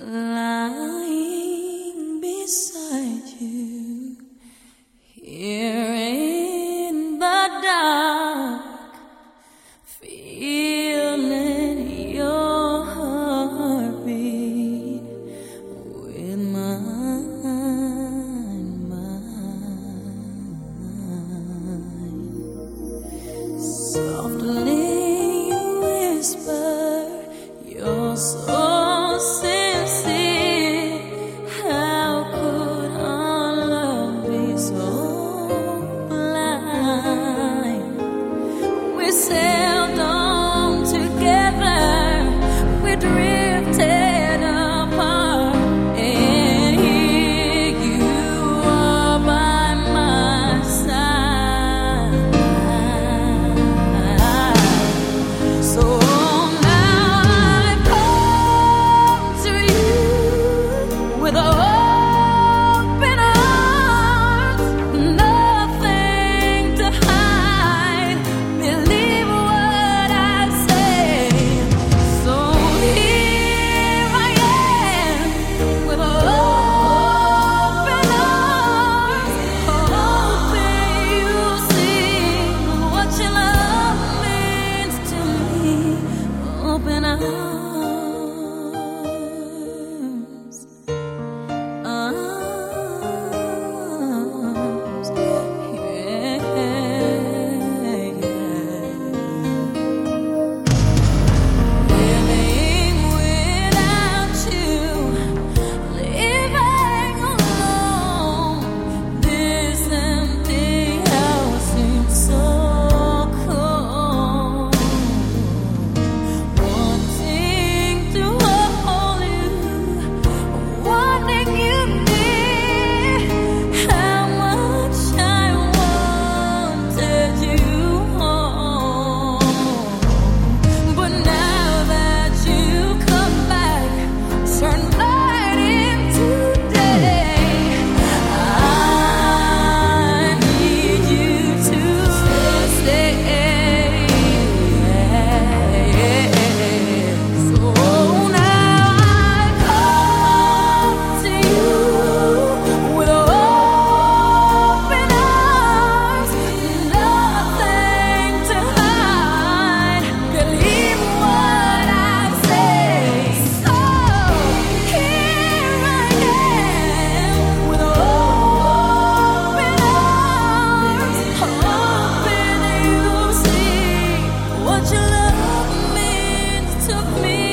Uh, Oh. me.